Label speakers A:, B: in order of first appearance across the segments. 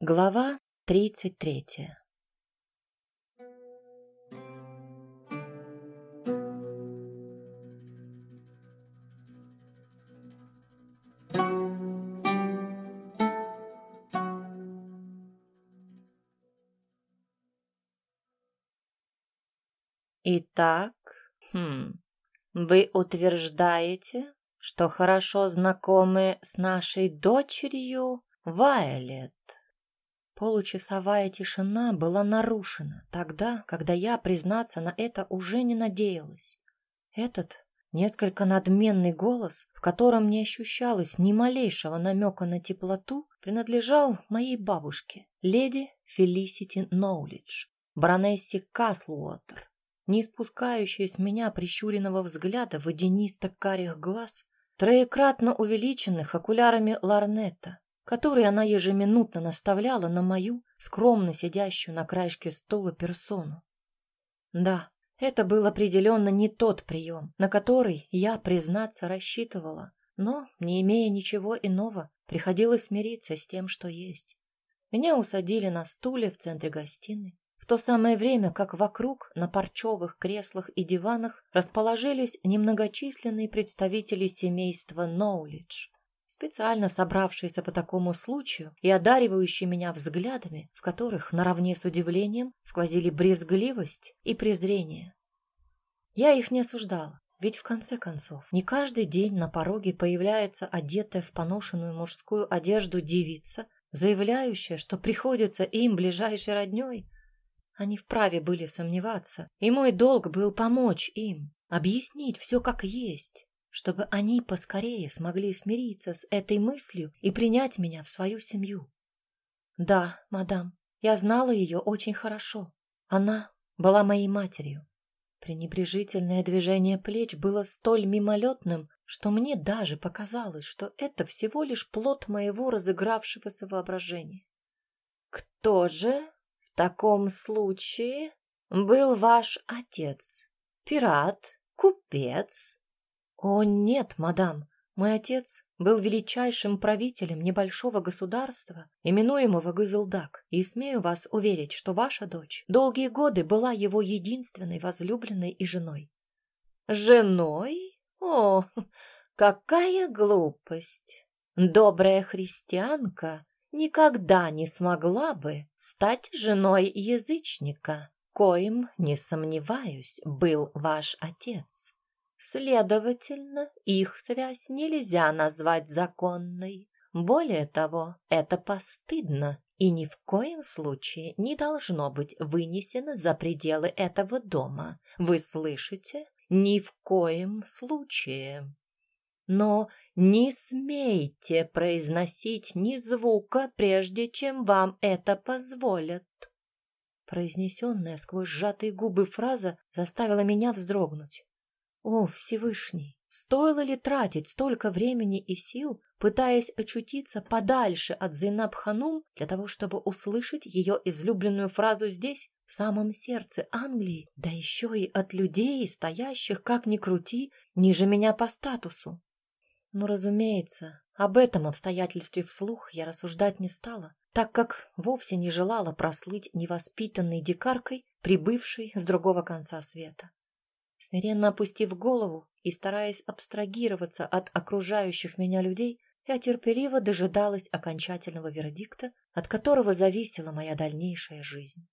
A: Глава тридцать третья Итак, хм, вы утверждаете, что хорошо знакомы с нашей дочерью Вайолет? Получасовая тишина была нарушена тогда, когда я, признаться, на это уже не надеялась. Этот несколько надменный голос, в котором не ощущалось ни малейшего намека на теплоту, принадлежал моей бабушке, леди Фелисити Ноулидж, баронессе Каслуотер, не испускающая с меня прищуренного взгляда водянисто-карих глаз, троекратно увеличенных окулярами ларнета, которые она ежеминутно наставляла на мою, скромно сидящую на краешке стула персону. Да, это был определенно не тот прием, на который я, признаться, рассчитывала, но, не имея ничего иного, приходилось смириться с тем, что есть. Меня усадили на стуле в центре гостиной, в то самое время как вокруг на парчевых креслах и диванах расположились немногочисленные представители семейства Ноулидж, специально собравшиеся по такому случаю и одаривающие меня взглядами, в которых наравне с удивлением сквозили брезгливость и презрение. Я их не осуждала, ведь в конце концов не каждый день на пороге появляется одетая в поношенную мужскую одежду девица, заявляющая, что приходится им ближайшей родней, они вправе были сомневаться, и мой долг был помочь им, объяснить все как есть, чтобы они поскорее смогли смириться с этой мыслью и принять меня в свою семью. Да, мадам, я знала ее очень хорошо. Она была моей матерью. Пренебрежительное движение плеч было столь мимолетным, что мне даже показалось, что это всего лишь плод моего разыгравшегося воображения. «Кто же в таком случае был ваш отец? Пират? Купец? О, нет, мадам, мой отец был величайшим правителем небольшого государства, именуемого Гызылдак, и смею вас уверить, что ваша дочь долгие годы была его единственной возлюбленной и женой. Женой? О, какая глупость! Добрая христианка никогда не смогла бы стать женой язычника, коим, не сомневаюсь, был ваш отец. Следовательно, их связь нельзя назвать законной. Более того, это постыдно и ни в коем случае не должно быть вынесено за пределы этого дома. Вы слышите? Ни в коем случае. Но не смейте произносить ни звука, прежде чем вам это позволят. Произнесенная сквозь сжатые губы фраза заставила меня вздрогнуть. О, Всевышний, стоило ли тратить столько времени и сил, пытаясь очутиться подальше от Зейнаб-Ханум для того, чтобы услышать ее излюбленную фразу здесь, в самом сердце Англии, да еще и от людей, стоящих, как ни крути, ниже меня по статусу? Но, разумеется, об этом обстоятельстве вслух я рассуждать не стала, так как вовсе не желала прослыть невоспитанной дикаркой, прибывшей с другого конца света. Смиренно опустив голову и стараясь абстрагироваться от окружающих меня людей, я терпеливо дожидалась окончательного вердикта, от которого зависела моя дальнейшая жизнь.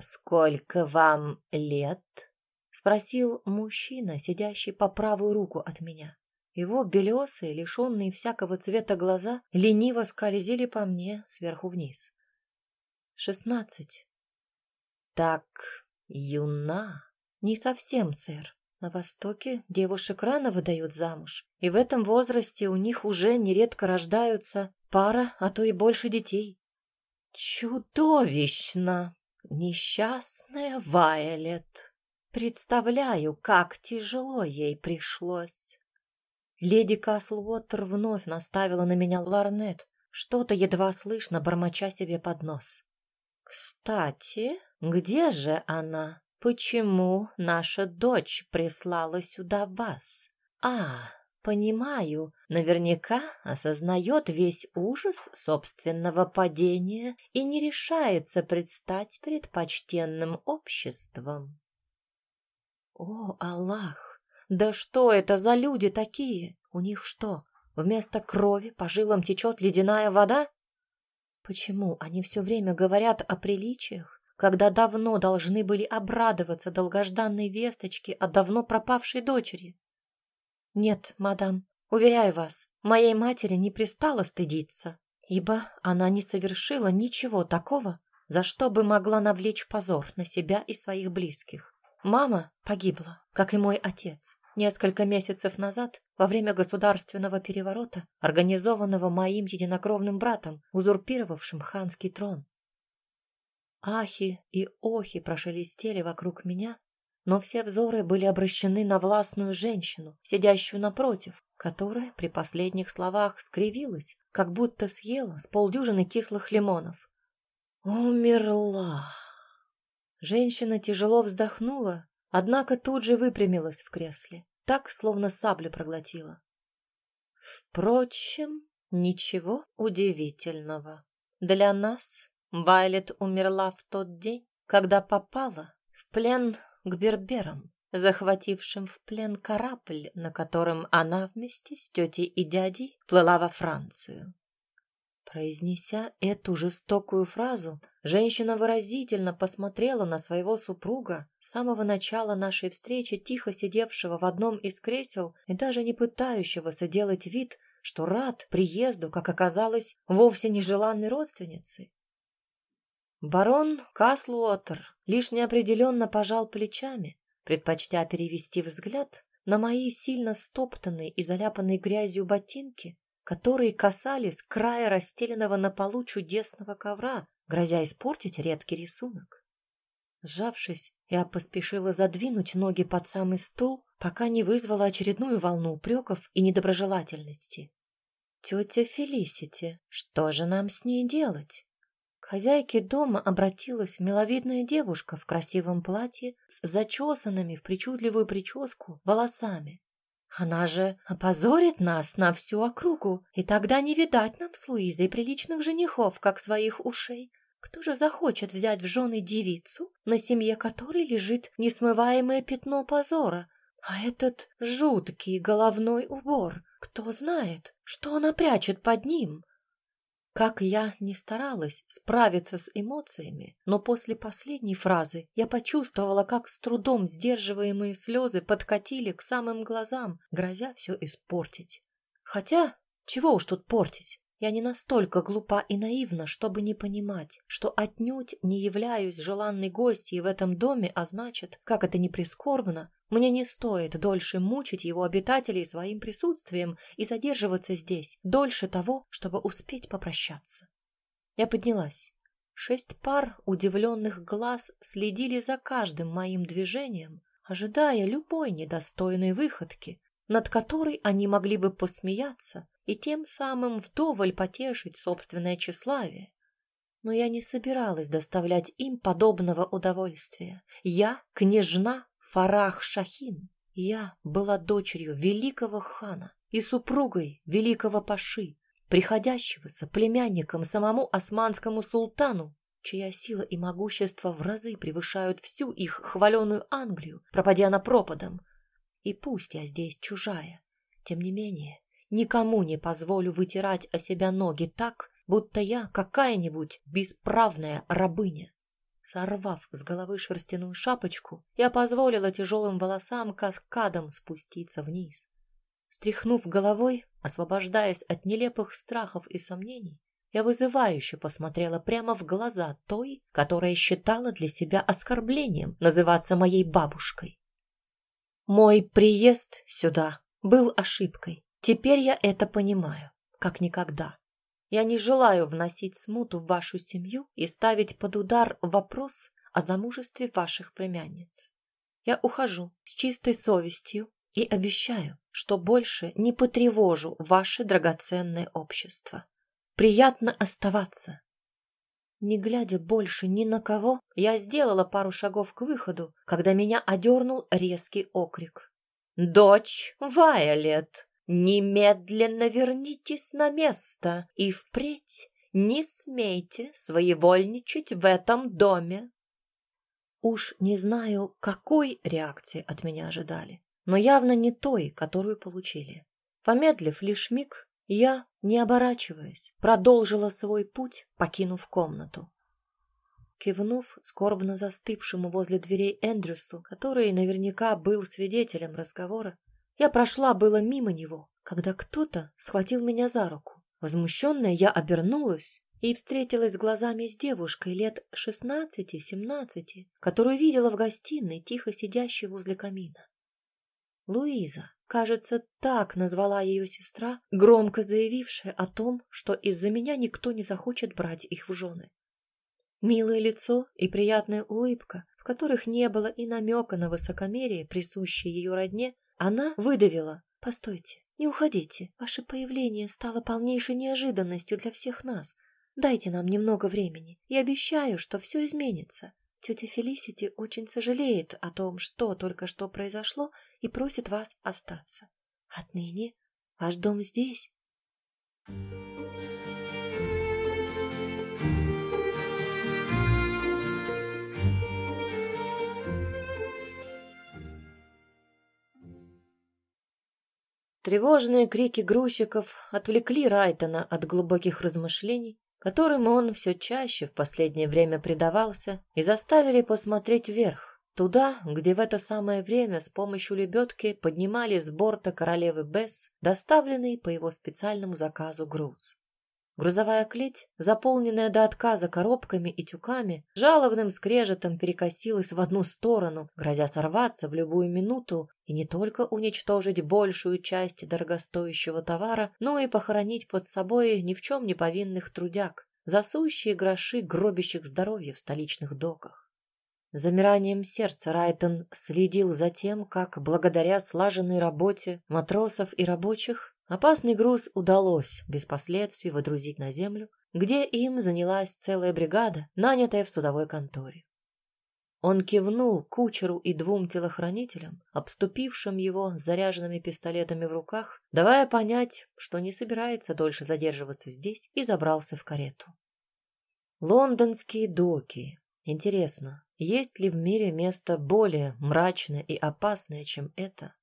A: «Сколько вам лет?» — спросил мужчина, сидящий по правую руку от меня. Его белесые, лишенные всякого цвета глаза лениво скользили по мне сверху вниз. Шестнадцать. Так юна. Не совсем, сэр. На Востоке девушек рано выдают замуж, и в этом возрасте у них уже нередко рождаются пара, а то и больше детей. Чудовищно! Несчастная Вайолет. Представляю, как тяжело ей пришлось. Леди Каслвотер вновь наставила на меня ларнет, что-то едва слышно, бормоча себе под нос. «Кстати, где же она? Почему наша дочь прислала сюда вас? А, Понимаю, наверняка осознает весь ужас собственного падения и не решается предстать перед почтенным обществом. О, Аллах! Да что это за люди такие? У них что, вместо крови по жилам течет ледяная вода? Почему они все время говорят о приличиях, когда давно должны были обрадоваться долгожданной весточке от давно пропавшей дочери? Нет, мадам, уверяю вас, моей матери не пристало стыдиться, ибо она не совершила ничего такого, за что бы могла навлечь позор на себя и своих близких. Мама погибла, как и мой отец, несколько месяцев назад во время государственного переворота, организованного моим единокровным братом, узурпировавшим ханский трон. Ахи и охи прошелестели вокруг меня, но все взоры были обращены на властную женщину, сидящую напротив, которая при последних словах скривилась, как будто съела с полдюжины кислых лимонов. «Умерла!» Женщина тяжело вздохнула, однако тут же выпрямилась в кресле, так, словно саблю проглотила. Впрочем, ничего удивительного. Для нас Вайлет умерла в тот день, когда попала в плен к берберам, захватившим в плен корабль, на котором она вместе с тетей и дядей плыла во Францию. Произнеся эту жестокую фразу, женщина выразительно посмотрела на своего супруга, с самого начала нашей встречи тихо сидевшего в одном из кресел и даже не пытающегося делать вид, что рад приезду, как оказалось, вовсе нежеланной родственницы. Барон Каслуотер лишь неопределенно пожал плечами, предпочтя перевести взгляд на мои сильно стоптанные и заляпанные грязью ботинки, которые касались края расстеленного на полу чудесного ковра, грозя испортить редкий рисунок. Сжавшись, я поспешила задвинуть ноги под самый стул, пока не вызвала очередную волну упреков и недоброжелательности. «Тетя Фелисити, что же нам с ней делать?» Хозяйке дома обратилась миловидная девушка в красивом платье с зачесанными в причудливую прическу волосами. Она же опозорит нас на всю округу, и тогда не видать нам с Луизой приличных женихов, как своих ушей. Кто же захочет взять в жены девицу, на семье которой лежит несмываемое пятно позора? А этот жуткий головной убор, кто знает, что она прячет под ним? Как я не старалась справиться с эмоциями, но после последней фразы я почувствовала, как с трудом сдерживаемые слезы подкатили к самым глазам, грозя все испортить. Хотя, чего уж тут портить? Я не настолько глупа и наивна, чтобы не понимать, что отнюдь не являюсь желанной гостьей в этом доме, а значит, как это ни прискорбно, мне не стоит дольше мучить его обитателей своим присутствием и задерживаться здесь дольше того, чтобы успеть попрощаться. Я поднялась. Шесть пар удивленных глаз следили за каждым моим движением, ожидая любой недостойной выходки, над которой они могли бы посмеяться и тем самым вдоволь потешить собственное тщеславие. Но я не собиралась доставлять им подобного удовольствия. Я княжна Фарах Шахин. Я была дочерью великого хана и супругой великого паши, приходящегося племянником самому османскому султану, чья сила и могущество в разы превышают всю их хваленую Англию, пропадя на пропадом. И пусть я здесь чужая, тем не менее, никому не позволю вытирать о себя ноги так, будто я какая-нибудь бесправная рабыня. Сорвав с головы шерстяную шапочку, я позволила тяжелым волосам каскадом спуститься вниз. Стряхнув головой, освобождаясь от нелепых страхов и сомнений, я вызывающе посмотрела прямо в глаза той, которая считала для себя оскорблением называться моей бабушкой. Мой приезд сюда был ошибкой. Теперь я это понимаю, как никогда. Я не желаю вносить смуту в вашу семью и ставить под удар вопрос о замужестве ваших племянниц. Я ухожу с чистой совестью и обещаю, что больше не потревожу ваше драгоценное общество. Приятно оставаться. Не глядя больше ни на кого, я сделала пару шагов к выходу, когда меня одернул резкий окрик. «Дочь Вайолет!» Немедленно вернитесь на место и впредь не смейте своевольничать в этом доме. Уж не знаю, какой реакции от меня ожидали, но явно не той, которую получили. Помедлив лишь миг, я, не оборачиваясь, продолжила свой путь, покинув комнату. Кивнув скорбно застывшему возле дверей Эндрюсу, который наверняка был свидетелем разговора, я прошла было мимо него, когда кто-то схватил меня за руку. Возмущенная, я обернулась и встретилась глазами с девушкой лет шестнадцати-семнадцати, которую видела в гостиной, тихо сидящей возле камина. Луиза, кажется, так назвала ее сестра, громко заявившая о том, что из-за меня никто не захочет брать их в жены. Милое лицо и приятная улыбка, в которых не было и намека на высокомерие, присущее ее родне, она выдавила. «Постойте, не уходите. Ваше появление стало полнейшей неожиданностью для всех нас. Дайте нам немного времени. и обещаю, что все изменится. Тетя Фелисити очень сожалеет о том, что только что произошло, и просит вас остаться. Отныне ваш дом здесь». Тревожные крики грузчиков отвлекли Райтона от глубоких размышлений, которым он все чаще в последнее время предавался, и заставили посмотреть вверх, туда, где в это самое время с помощью лебедки поднимали с борта королевы Бесс доставленный по его специальному заказу груз. Грузовая клеть, заполненная до отказа коробками и тюками, жалобным скрежетом перекосилась в одну сторону, грозя сорваться в любую минуту и не только уничтожить большую часть дорогостоящего товара, но и похоронить под собой ни в чем не повинных трудяг, засущие гроши гробящих здоровья в столичных доках. Замиранием сердца Райтон следил за тем, как, благодаря слаженной работе матросов и рабочих, Опасный груз удалось без последствий водрузить на землю, где им занялась целая бригада, нанятая в судовой конторе. Он кивнул кучеру и двум телохранителям, обступившим его с заряженными пистолетами в руках, давая понять, что не собирается дольше задерживаться здесь, и забрался в карету. Лондонские доки. Интересно, есть ли в мире место более мрачное и опасное, чем это?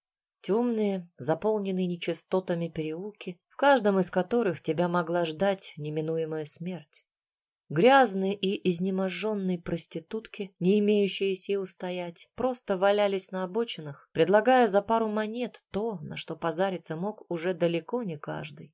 A: Темные, заполненные нечистотами переулки, в каждом из которых тебя могла ждать неминуемая смерть. Грязные и изнеможенные проститутки, не имеющие сил стоять, просто валялись на обочинах, предлагая за пару монет то, на что позариться мог уже далеко не каждый.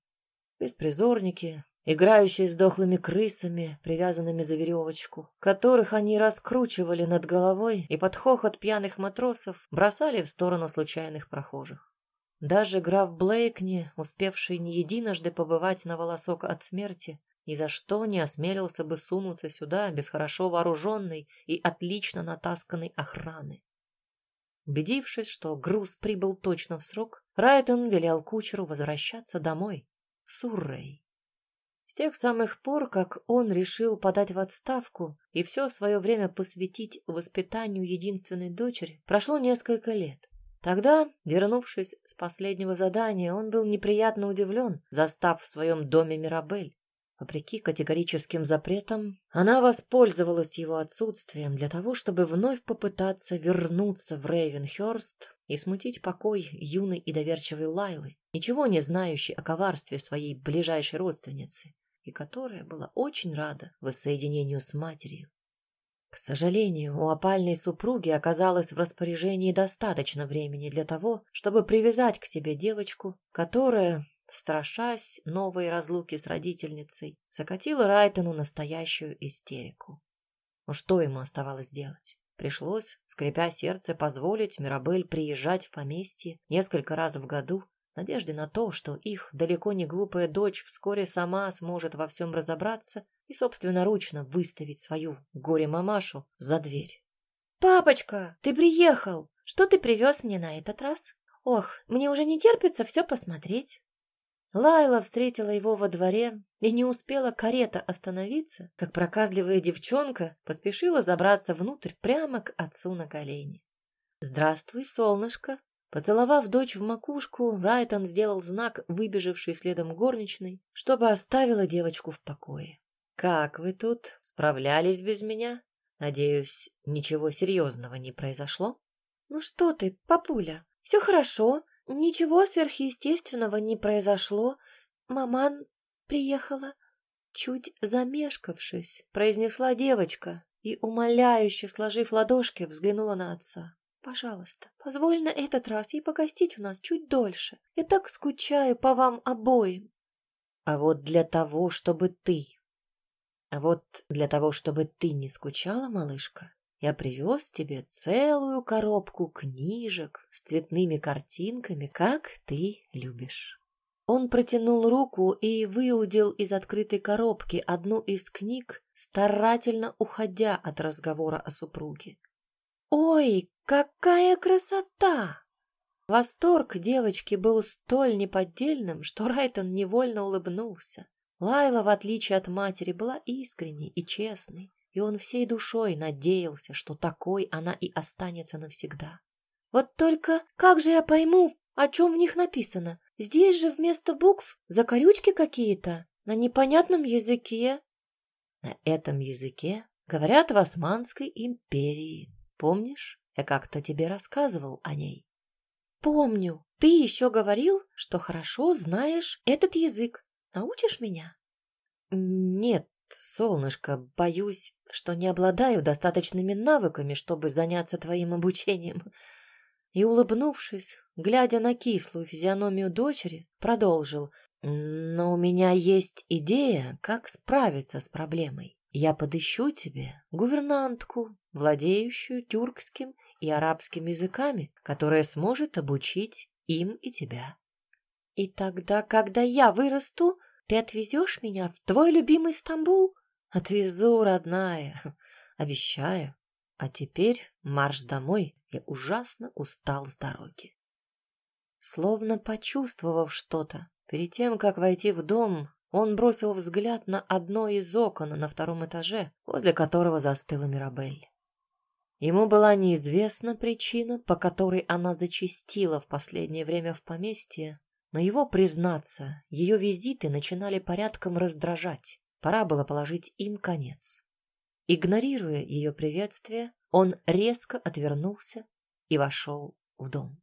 A: Беспризорники, играющие с дохлыми крысами, привязанными за веревочку, которых они раскручивали над головой и под хохот пьяных матросов бросали в сторону случайных прохожих. Даже граф Блейкни, успевший не единожды побывать на волосок от смерти, ни за что не осмелился бы сунуться сюда без хорошо вооруженной и отлично натасканной охраны. Убедившись, что груз прибыл точно в срок, Райтон велел кучеру возвращаться домой, в Суррей. С тех самых пор, как он решил подать в отставку и все свое время посвятить воспитанию единственной дочери, прошло несколько лет. Тогда, вернувшись с последнего задания, он был неприятно удивлен, застав в своем доме Мирабель. Вопреки категорическим запретам, она воспользовалась его отсутствием для того, чтобы вновь попытаться вернуться в Рейвенхёрст и смутить покой юной и доверчивой Лайлы, ничего не знающей о коварстве своей ближайшей родственницы, и которая была очень рада воссоединению с матерью. К сожалению, у опальной супруги оказалось в распоряжении достаточно времени для того, чтобы привязать к себе девочку, которая, страшась новой разлуки с родительницей, закатила Райтону настоящую истерику. Но что ему оставалось делать? Пришлось, скрипя сердце, позволить Мирабель приезжать в поместье несколько раз в году, надежде на то, что их далеко не глупая дочь вскоре сама сможет во всем разобраться и собственноручно выставить свою горе-мамашу за дверь.
B: «Папочка, ты приехал! Что ты привез мне на этот раз? Ох, мне уже не терпится все посмотреть!»
A: Лайла встретила его во дворе, и не успела карета остановиться, как проказливая девчонка поспешила забраться внутрь прямо к отцу на колени. «Здравствуй, солнышко!» — Поцеловав дочь в макушку, Райтон сделал знак, выбежавший следом горничной, чтобы оставила девочку в покое. «Как вы тут? Справлялись без меня? Надеюсь, ничего серьезного не произошло?»
B: «Ну что ты, папуля, все хорошо, ничего сверхъестественного не произошло. Маман приехала». Чуть замешкавшись, произнесла девочка и, умоляюще сложив ладошки, взглянула на отца. Пожалуйста, позволь на этот раз ей погостить у нас чуть дольше. Я так скучаю по вам обоим.
A: А вот для того, чтобы ты... А вот для того, чтобы ты не скучала, малышка, я привез тебе целую коробку книжек с цветными картинками, как ты любишь. Он протянул руку и выудил из открытой коробки одну из книг, старательно уходя от разговора о супруге.
B: «Ой, какая красота!» Восторг девочки был столь неподдельным, что Райтон невольно улыбнулся. Лайла, в отличие от матери, была искренней и честной, и он всей душой надеялся, что такой она и останется навсегда. «Вот только как же я пойму, о чем в них написано? Здесь же вместо букв закорючки какие-то на непонятном языке».
A: «На этом языке говорят в Османской империи», Помнишь, я как-то тебе рассказывал о ней?
B: Помню. Ты еще говорил, что хорошо знаешь этот язык. Научишь меня?
A: Нет, солнышко, боюсь, что не обладаю достаточными навыками, чтобы заняться твоим обучением. И, улыбнувшись, глядя на кислую физиономию дочери, продолжил. Но у меня есть идея, как справиться с проблемой. Я подыщу тебе гувернантку, владеющую тюркским и арабским языками, которая сможет обучить им и тебя.
B: И тогда, когда я вырасту, ты отвезешь меня в твой любимый Стамбул?
A: Отвезу, родная, обещаю. А теперь марш домой, я ужасно устал с дороги. Словно почувствовав что-то, перед тем, как войти в дом, он бросил взгляд на одно из окон на втором этаже, возле которого застыла Мирабель. Ему была неизвестна причина, по которой она зачастила в последнее время в поместье, но его, признаться, ее визиты начинали порядком раздражать. Пора было положить им конец. Игнорируя ее приветствие, он резко отвернулся и вошел в дом.